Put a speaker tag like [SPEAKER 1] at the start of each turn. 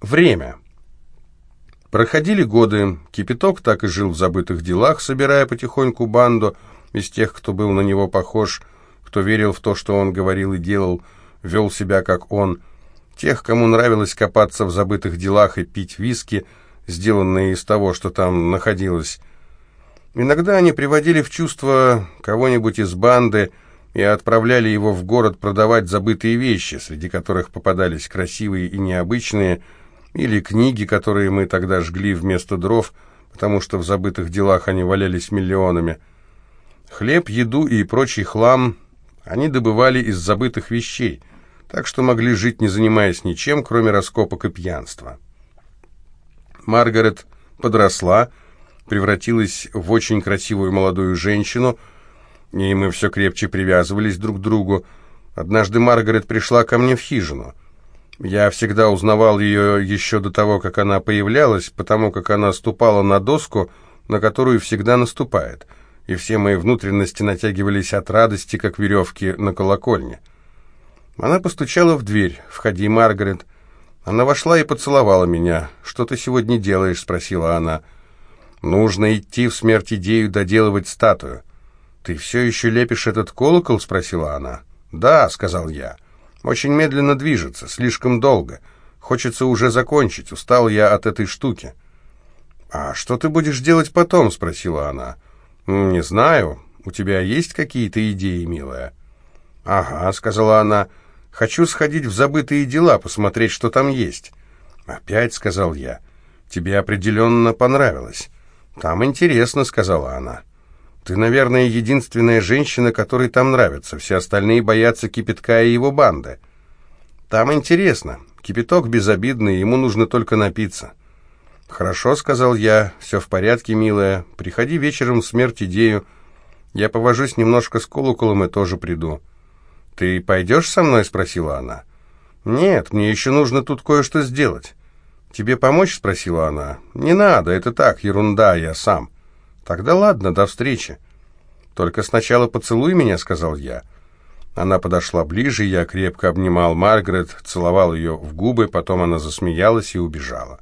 [SPEAKER 1] Время. Проходили годы, Кипяток так и жил в забытых делах, собирая потихоньку банду из тех, кто был на него похож, кто верил в то, что он говорил и делал, вел себя как он, тех, кому нравилось копаться в забытых делах и пить виски, сделанные из того, что там находилось. Иногда они приводили в чувство кого-нибудь из банды и отправляли его в город продавать забытые вещи, среди которых попадались красивые и необычные, или книги, которые мы тогда жгли вместо дров, потому что в забытых делах они валялись миллионами. Хлеб, еду и прочий хлам они добывали из забытых вещей, так что могли жить, не занимаясь ничем, кроме раскопок и пьянства. Маргарет подросла, превратилась в очень красивую молодую женщину, и мы все крепче привязывались друг к другу. Однажды Маргарет пришла ко мне в хижину — я всегда узнавал ее еще до того, как она появлялась, потому как она ступала на доску, на которую всегда наступает, и все мои внутренности натягивались от радости, как веревки на колокольне. Она постучала в дверь. «Входи, Маргарет». Она вошла и поцеловала меня. «Что ты сегодня делаешь?» — спросила она. «Нужно идти в смерть идею доделывать статую». «Ты все еще лепишь этот колокол?» — спросила она. «Да», — сказал я. Очень медленно движется, слишком долго. Хочется уже закончить, устал я от этой штуки. «А что ты будешь делать потом?» — спросила она. «Не знаю. У тебя есть какие-то идеи, милая?» «Ага», — сказала она. «Хочу сходить в забытые дела, посмотреть, что там есть». «Опять», — сказал я. «Тебе определенно понравилось». «Там интересно», — сказала она. Ты, наверное, единственная женщина, которой там нравится. Все остальные боятся кипятка и его банды. Там интересно. Кипяток безобидный, ему нужно только напиться. «Хорошо», — сказал я, — «все в порядке, милая. Приходи вечером в смерть идею. Я повожусь немножко с колоколом и тоже приду». «Ты пойдешь со мной?» — спросила она. «Нет, мне еще нужно тут кое-что сделать». «Тебе помочь?» — спросила она. «Не надо, это так, ерунда, я сам». «Тогда ладно, до встречи». «Только сначала поцелуй меня», — сказал я. Она подошла ближе, я крепко обнимал Маргарет, целовал ее в губы, потом она засмеялась и убежала.